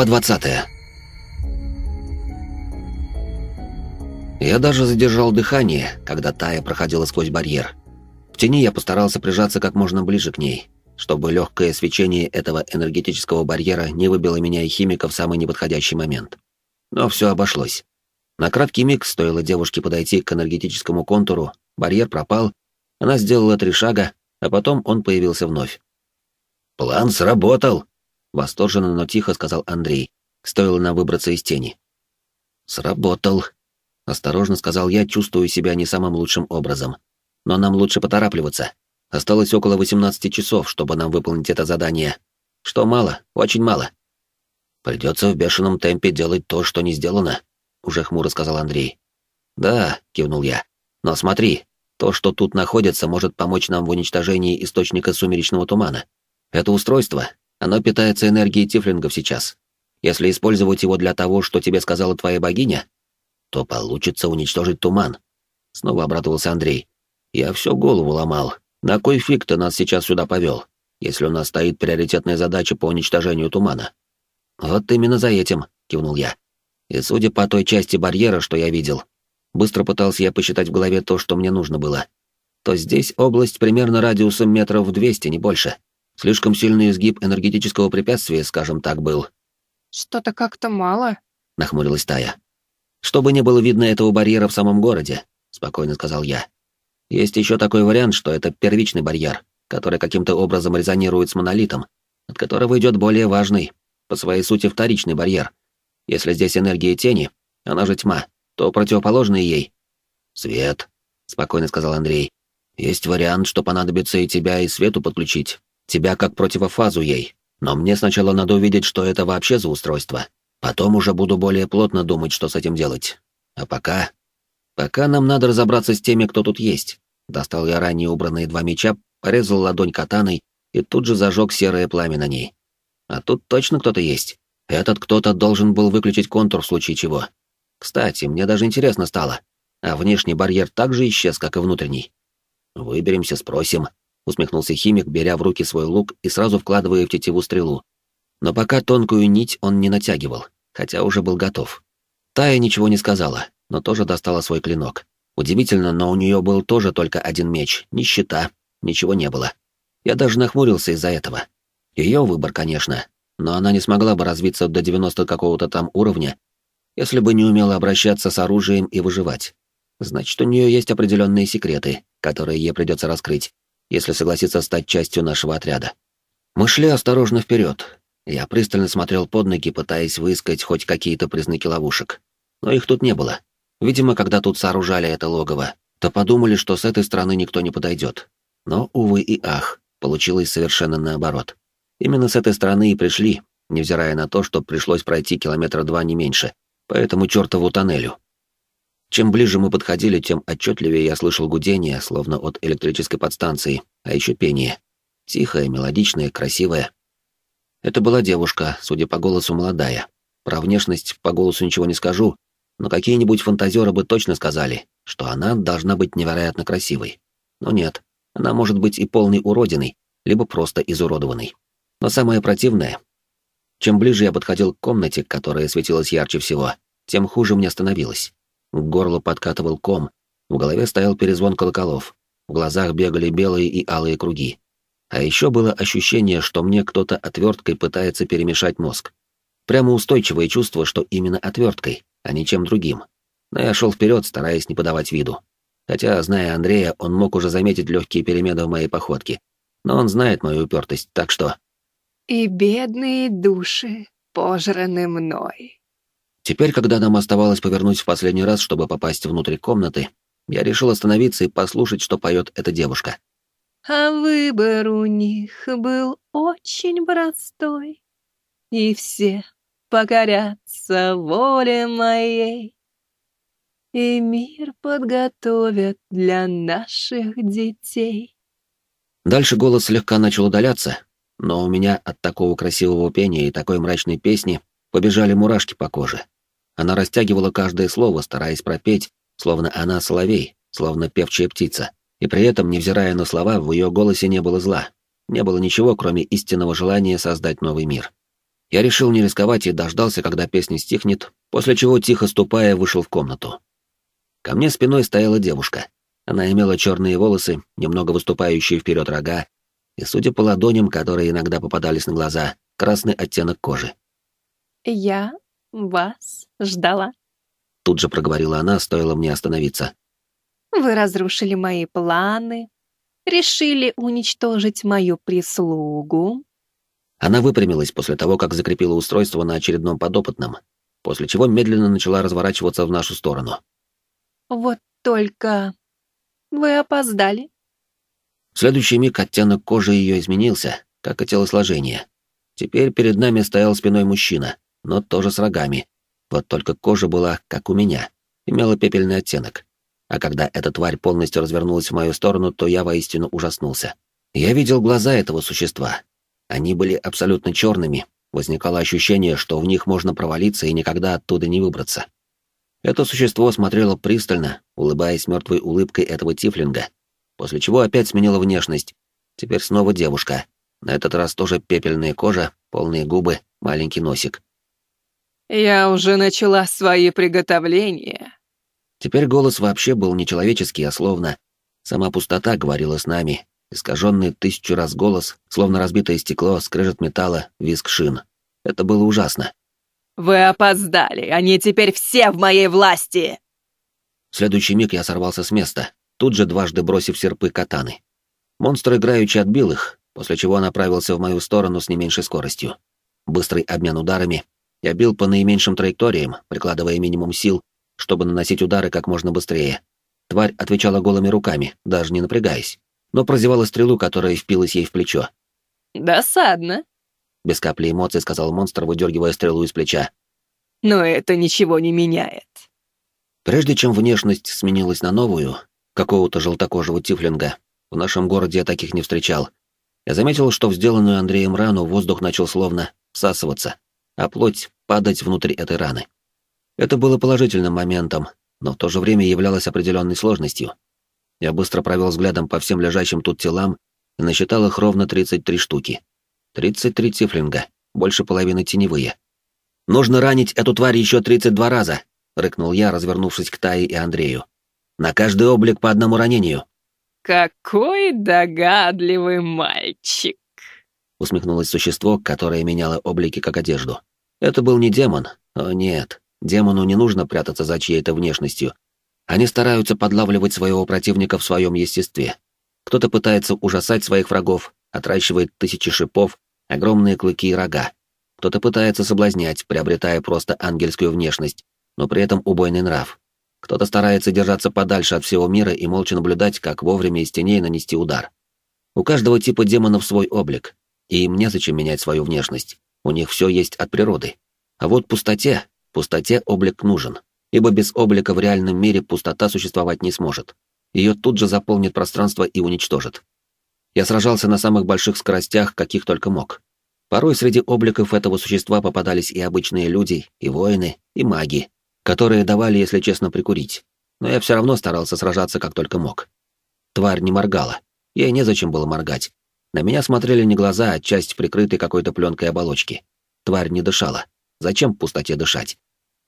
Глава 20 Я даже задержал дыхание, когда Тая проходила сквозь барьер. В тени я постарался прижаться как можно ближе к ней, чтобы легкое свечение этого энергетического барьера не выбило меня и химика в самый неподходящий момент. Но все обошлось. На краткий миг стоило девушке подойти к энергетическому контуру, барьер пропал, она сделала три шага, а потом он появился вновь. «План сработал!» — восторженно, но тихо сказал Андрей. Стоило нам выбраться из тени. «Сработал», — осторожно сказал я, чувствую себя не самым лучшим образом. «Но нам лучше поторапливаться. Осталось около 18 часов, чтобы нам выполнить это задание. Что мало, очень мало». «Придется в бешеном темпе делать то, что не сделано», — уже хмуро сказал Андрей. «Да», — кивнул я. «Но смотри, то, что тут находится, может помочь нам в уничтожении источника сумеречного тумана. Это устройство, оно питается энергией тифлингов сейчас. Если использовать его для того, что тебе сказала твоя богиня, то получится уничтожить туман. Снова обрадовался Андрей. Я всю голову ломал. На кой фиг ты нас сейчас сюда повел, если у нас стоит приоритетная задача по уничтожению тумана? Вот именно за этим, кивнул я. И судя по той части барьера, что я видел, быстро пытался я посчитать в голове то, что мне нужно было, то здесь область примерно радиусом метров двести, не больше. Слишком сильный изгиб энергетического препятствия, скажем так, был. «Что-то как-то мало», — нахмурилась Тая. «Чтобы не было видно этого барьера в самом городе», — спокойно сказал я. «Есть еще такой вариант, что это первичный барьер, который каким-то образом резонирует с монолитом, от которого идет более важный, по своей сути, вторичный барьер. Если здесь энергия тени, она же тьма, то противоположный ей — свет», — спокойно сказал Андрей. «Есть вариант, что понадобится и тебя, и свету подключить, тебя как противофазу ей. Но мне сначала надо увидеть, что это вообще за устройство. Потом уже буду более плотно думать, что с этим делать. А пока... Пока нам надо разобраться с теми, кто тут есть. Достал я ранее убранные два меча, порезал ладонь катаной и тут же зажег серое пламя на ней. А тут точно кто-то есть. Этот кто-то должен был выключить контур в случае чего. Кстати, мне даже интересно стало. А внешний барьер также исчез, как и внутренний. Выберемся, спросим усмехнулся химик, беря в руки свой лук и сразу вкладывая в тетиву стрелу. Но пока тонкую нить он не натягивал, хотя уже был готов. Тая ничего не сказала, но тоже достала свой клинок. Удивительно, но у нее был тоже только один меч, ни щита, ничего не было. Я даже нахмурился из-за этого. Ее выбор, конечно, но она не смогла бы развиться до 90 какого-то там уровня, если бы не умела обращаться с оружием и выживать. Значит, у нее есть определенные секреты, которые ей придется раскрыть, если согласится стать частью нашего отряда. Мы шли осторожно вперед. Я пристально смотрел под ноги, пытаясь выискать хоть какие-то признаки ловушек. Но их тут не было. Видимо, когда тут сооружали это логово, то подумали, что с этой стороны никто не подойдет. Но, увы и ах, получилось совершенно наоборот. Именно с этой стороны и пришли, невзирая на то, что пришлось пройти километра два не меньше, по этому чертову тоннелю. Чем ближе мы подходили, тем отчетливее я слышал гудение, словно от электрической подстанции, а еще пение. Тихое, мелодичное, красивое. Это была девушка, судя по голосу, молодая. Про внешность по голосу ничего не скажу, но какие-нибудь фантазеры бы точно сказали, что она должна быть невероятно красивой. Но нет, она может быть и полной уродиной, либо просто изуродованной. Но самое противное, чем ближе я подходил к комнате, которая светилась ярче всего, тем хуже мне становилось. К горлу подкатывал ком, в голове стоял перезвон колоколов, в глазах бегали белые и алые круги. А еще было ощущение, что мне кто-то отверткой пытается перемешать мозг. Прямо устойчивое чувство, что именно отверткой, а не чем другим. Но я шел вперед, стараясь не подавать виду. Хотя, зная Андрея, он мог уже заметить легкие перемены в моей походке. Но он знает мою упертость, так что... «И бедные души пожраны мной», Теперь, когда нам оставалось повернуть в последний раз, чтобы попасть внутрь комнаты, я решил остановиться и послушать, что поет эта девушка. А выбор у них был очень простой, и все покорятся воле моей, и мир подготовят для наших детей. Дальше голос слегка начал удаляться, но у меня от такого красивого пения и такой мрачной песни побежали мурашки по коже. Она растягивала каждое слово, стараясь пропеть, словно она соловей, словно певчая птица. И при этом, невзирая на слова, в ее голосе не было зла. Не было ничего, кроме истинного желания создать новый мир. Я решил не рисковать и дождался, когда песня стихнет, после чего, тихо ступая, вышел в комнату. Ко мне спиной стояла девушка. Она имела черные волосы, немного выступающие вперед рога, и, судя по ладоням, которые иногда попадались на глаза, красный оттенок кожи. «Я вас ждала», — тут же проговорила она, стоило мне остановиться. «Вы разрушили мои планы, решили уничтожить мою прислугу, она выпрямилась после того, как закрепила устройство на очередном подопытном, после чего медленно начала разворачиваться в нашу сторону. «Вот только... вы опоздали». В следующий миг оттенок кожи ее изменился, как и телосложение. Теперь перед нами стоял спиной мужчина, но тоже с рогами. Вот только кожа была, как у меня, имела пепельный оттенок. А когда эта тварь полностью развернулась в мою сторону, то я воистину ужаснулся. Я видел глаза этого существа, они были абсолютно черными, возникало ощущение, что в них можно провалиться и никогда оттуда не выбраться. Это существо смотрело пристально, улыбаясь мертвой улыбкой этого тифлинга, после чего опять сменило внешность. Теперь снова девушка. На этот раз тоже пепельная кожа, полные губы, маленький носик. «Я уже начала свои приготовления». Теперь голос вообще был нечеловеческий, а словно сама пустота говорила с нами, Искаженный тысячу раз голос, словно разбитое стекло, скрежет металла, виск шин. Это было ужасно. «Вы опоздали! Они теперь все в моей власти!» В следующий миг я сорвался с места, тут же дважды бросив серпы катаны. Монстр играючи отбил их, после чего направился в мою сторону с не меньшей скоростью. Быстрый обмен ударами. Я бил по наименьшим траекториям, прикладывая минимум сил, чтобы наносить удары как можно быстрее. Тварь отвечала голыми руками, даже не напрягаясь но прозевала стрелу, которая впилась ей в плечо. «Досадно», — без капли эмоций сказал монстр, выдергивая стрелу из плеча. «Но это ничего не меняет». Прежде чем внешность сменилась на новую, какого-то желтокожего тифлинга, в нашем городе я таких не встречал, я заметил, что в сделанную Андреем рану воздух начал словно всасываться, а плоть падать внутрь этой раны. Это было положительным моментом, но в то же время являлось определенной сложностью. Я быстро провел взглядом по всем лежащим тут телам и насчитал их ровно 33 штуки. 33 тифлинга, больше половины теневые. «Нужно ранить эту тварь еще 32 раза!» — рыкнул я, развернувшись к Тае и Андрею. «На каждый облик по одному ранению!» «Какой догадливый мальчик!» — усмехнулось существо, которое меняло облики как одежду. Это был не демон. О нет, демону не нужно прятаться за чьей-то внешностью, они стараются подлавливать своего противника в своем естестве. Кто-то пытается ужасать своих врагов, отращивает тысячи шипов, огромные клыки и рога. Кто-то пытается соблазнять, приобретая просто ангельскую внешность, но при этом убойный нрав. Кто-то старается держаться подальше от всего мира и молча наблюдать, как вовремя из теней нанести удар. У каждого типа демонов свой облик, и им незачем менять свою внешность. У них все есть от природы. А вот пустоте, пустоте облик нужен ибо без облика в реальном мире пустота существовать не сможет. Ее тут же заполнит пространство и уничтожит. Я сражался на самых больших скоростях, каких только мог. Порой среди обликов этого существа попадались и обычные люди, и воины, и маги, которые давали, если честно, прикурить. Но я все равно старался сражаться как только мог. Тварь не моргала. Ей незачем было моргать. На меня смотрели не глаза, а часть прикрытой какой-то пленкой оболочки. Тварь не дышала. Зачем в пустоте дышать?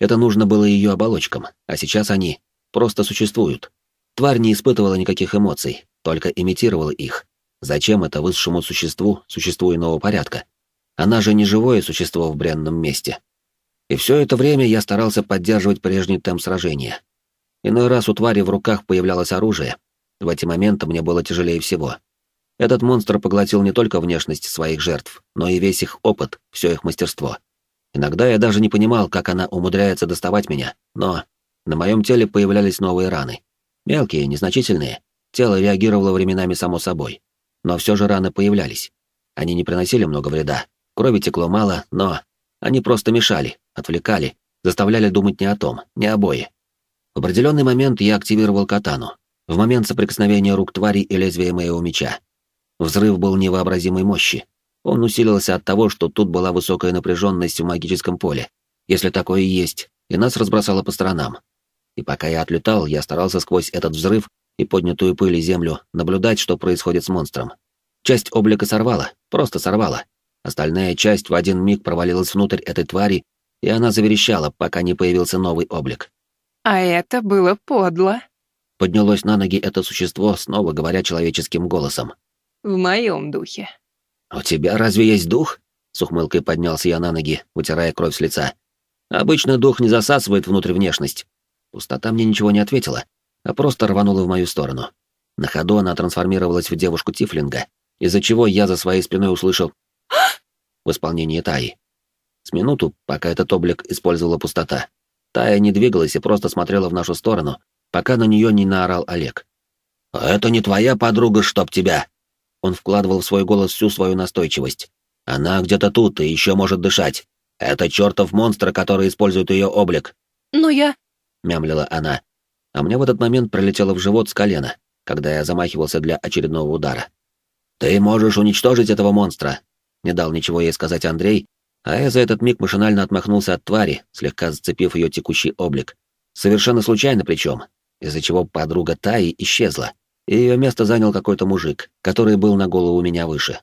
Это нужно было ее оболочкам, а сейчас они просто существуют. Тварь не испытывала никаких эмоций, только имитировала их. Зачем это высшему существу существу иного порядка? Она же не живое существо в бренном месте. И все это время я старался поддерживать прежний темп сражения. Иной раз у твари в руках появлялось оружие. В эти моменты мне было тяжелее всего. Этот монстр поглотил не только внешность своих жертв, но и весь их опыт, все их мастерство. Иногда я даже не понимал, как она умудряется доставать меня, но на моем теле появлялись новые раны. Мелкие, незначительные. Тело реагировало временами само собой. Но все же раны появлялись. Они не приносили много вреда. Крови текло мало, но они просто мешали, отвлекали, заставляли думать не о том, не о бое. В определенный момент я активировал катану. В момент соприкосновения рук твари и лезвия моего меча. Взрыв был невообразимой мощи. Он усилился от того, что тут была высокая напряженность в магическом поле, если такое и есть, и нас разбросало по сторонам. И пока я отлетал, я старался сквозь этот взрыв и поднятую пыль и землю наблюдать, что происходит с монстром. Часть облика сорвала, просто сорвала. Остальная часть в один миг провалилась внутрь этой твари, и она заверещала, пока не появился новый облик. «А это было подло», — поднялось на ноги это существо, снова говоря человеческим голосом. «В моем духе». «У тебя разве есть дух?» — с ухмылкой поднялся я на ноги, вытирая кровь с лица. «Обычно дух не засасывает внутрь внешность». Пустота мне ничего не ответила, а просто рванула в мою сторону. На ходу она трансформировалась в девушку Тифлинга, из-за чего я за своей спиной услышал в исполнении Таи. С минуту, пока этот облик использовала пустота, Тая не двигалась и просто смотрела в нашу сторону, пока на нее не наорал Олег. «Это не твоя подруга, чтоб тебя!» Он вкладывал в свой голос всю свою настойчивость. «Она где-то тут и еще может дышать. Это чертов монстр, который использует ее облик». «Но я...» — мямлила она. А мне в этот момент пролетело в живот с колена, когда я замахивался для очередного удара. «Ты можешь уничтожить этого монстра!» Не дал ничего ей сказать Андрей, а я за этот миг машинально отмахнулся от твари, слегка зацепив ее текущий облик. Совершенно случайно причем, из-за чего подруга Таи исчезла, и ее место занял какой-то мужик, который был на голову меня выше.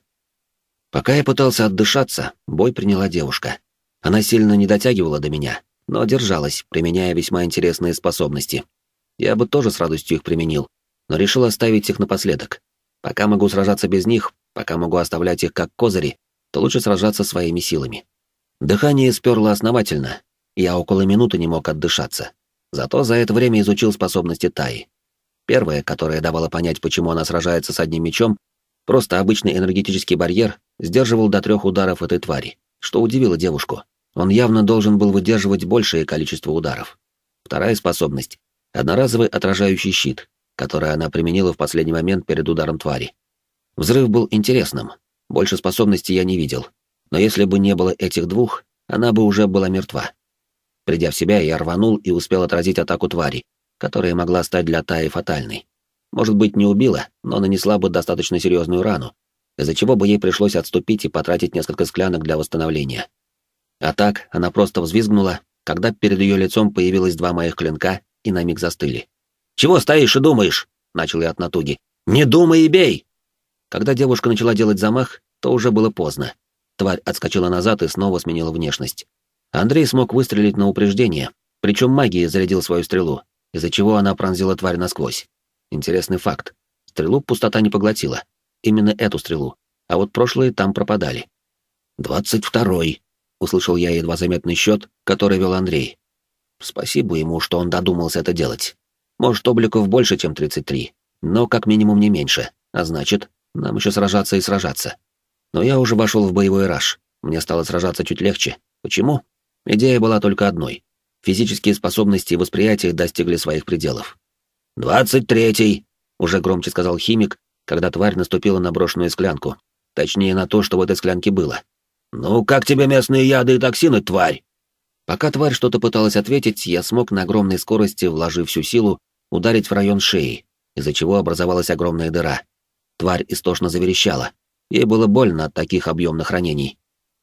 Пока я пытался отдышаться, бой приняла девушка. Она сильно не дотягивала до меня, но держалась, применяя весьма интересные способности. Я бы тоже с радостью их применил, но решил оставить их напоследок. Пока могу сражаться без них, пока могу оставлять их как козыри, то лучше сражаться своими силами. Дыхание сперло основательно, я около минуты не мог отдышаться. Зато за это время изучил способности Таи. Первая, которая давала понять, почему она сражается с одним мечом, просто обычный энергетический барьер сдерживал до трех ударов этой твари, что удивило девушку. Он явно должен был выдерживать большее количество ударов. Вторая способность — одноразовый отражающий щит, который она применила в последний момент перед ударом твари. Взрыв был интересным, больше способностей я не видел, но если бы не было этих двух, она бы уже была мертва. Придя в себя, я рванул и успел отразить атаку твари, которая могла стать для Таи фатальной. Может быть, не убила, но нанесла бы достаточно серьезную рану, из-за чего бы ей пришлось отступить и потратить несколько склянок для восстановления. А так, она просто взвизгнула, когда перед ее лицом появилось два моих клинка и на миг застыли. «Чего стоишь и думаешь?» — начал я от натуги. «Не думай и бей!» Когда девушка начала делать замах, то уже было поздно. Тварь отскочила назад и снова сменила внешность. Андрей смог выстрелить на упреждение, причем магией зарядил свою стрелу, из-за чего она пронзила тварь насквозь. Интересный факт. Стрелу пустота не поглотила. Именно эту стрелу. А вот прошлые там пропадали. «Двадцать второй», — услышал я едва заметный счет, который вел Андрей. Спасибо ему, что он додумался это делать. Может, обликов больше, чем тридцать три, но как минимум не меньше, а значит, нам еще сражаться и сражаться. Но я уже вошел в боевой раж. Мне стало сражаться чуть легче. Почему? Идея была только одной. Физические способности и восприятие достигли своих пределов. «Двадцать третий!» — уже громче сказал химик, когда тварь наступила на брошенную склянку. Точнее, на то, что в этой склянке было. «Ну, как тебе местные яды и токсины, тварь?» Пока тварь что-то пыталась ответить, я смог на огромной скорости, вложив всю силу, ударить в район шеи, из-за чего образовалась огромная дыра. Тварь истошно заверещала. Ей было больно от таких объемных ранений.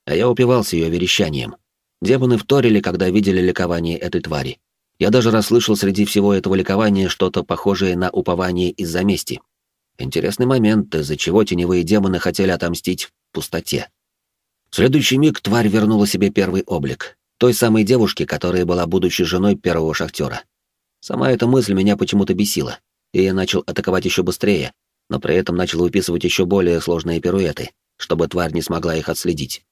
А я упивался ее верещанием. Демоны вторили, когда видели ликование этой твари. Я даже расслышал среди всего этого ликования что-то похожее на упование из-за мести. Интересный момент, из-за чего теневые демоны хотели отомстить в пустоте. В следующий миг тварь вернула себе первый облик. Той самой девушки, которая была будущей женой первого шахтера. Сама эта мысль меня почему-то бесила, и я начал атаковать еще быстрее, но при этом начал выписывать еще более сложные пируэты, чтобы тварь не смогла их отследить.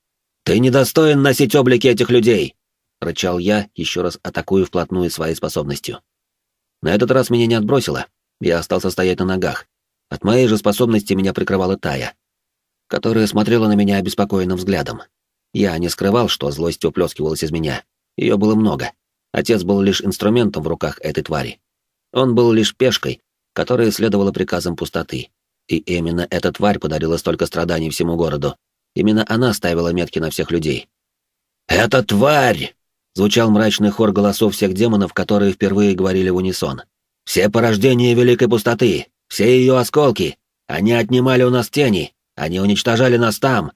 «Ты недостоин носить облики этих людей!» — рычал я, еще раз атакуя вплотную своей способностью. На этот раз меня не отбросило, я остался стоять на ногах. От моей же способности меня прикрывала Тая, которая смотрела на меня обеспокоенным взглядом. Я не скрывал, что злость уплескивалась из меня. Ее было много. Отец был лишь инструментом в руках этой твари. Он был лишь пешкой, которая следовала приказам пустоты. И именно эта тварь подарила столько страданий всему городу. Именно она ставила метки на всех людей. «Это тварь!» — звучал мрачный хор голосов всех демонов, которые впервые говорили в унисон. «Все порождения Великой Пустоты, все ее осколки, они отнимали у нас тени, они уничтожали нас там,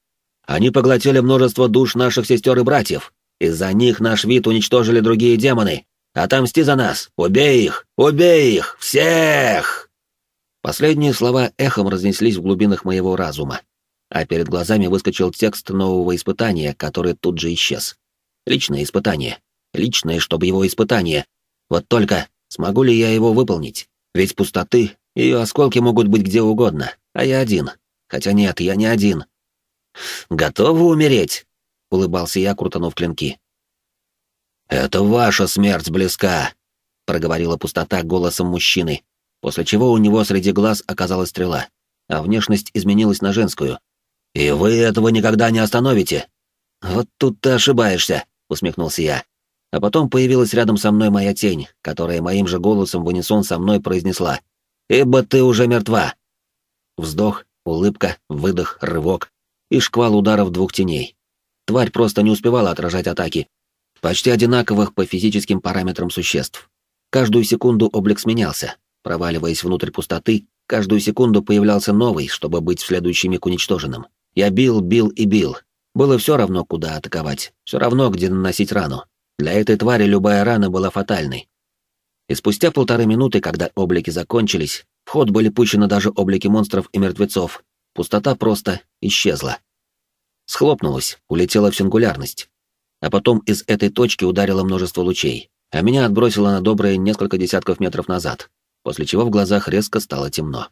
они поглотили множество душ наших сестер и братьев. Из-за них наш вид уничтожили другие демоны. Отомсти за нас! Убей их! Убей их! Всех!» Последние слова эхом разнеслись в глубинах моего разума. А перед глазами выскочил текст нового испытания, который тут же исчез. Личное испытание. Личное, чтобы его испытание. Вот только, смогу ли я его выполнить? Ведь пустоты, ее осколки могут быть где угодно, а я один. Хотя нет, я не один. «Готовы умереть?» — улыбался я, крутанув клинки. «Это ваша смерть близка», — проговорила пустота голосом мужчины, после чего у него среди глаз оказалась стрела, а внешность изменилась на женскую. «И вы этого никогда не остановите!» «Вот тут ты ошибаешься», — усмехнулся я. А потом появилась рядом со мной моя тень, которая моим же голосом в унисон со мной произнесла. «Ибо ты уже мертва!» Вздох, улыбка, выдох, рывок и шквал ударов двух теней. Тварь просто не успевала отражать атаки, почти одинаковых по физическим параметрам существ. Каждую секунду облик сменялся, проваливаясь внутрь пустоты, каждую секунду появлялся новый, чтобы быть в следующий миг уничтоженным. Я бил, бил и бил. Было все равно, куда атаковать, все равно, где наносить рану. Для этой твари любая рана была фатальной. И спустя полторы минуты, когда облики закончились, в ход были пущены даже облики монстров и мертвецов, пустота просто исчезла. Схлопнулась, улетела в сингулярность а потом из этой точки ударило множество лучей, а меня отбросило на добрые несколько десятков метров назад, после чего в глазах резко стало темно.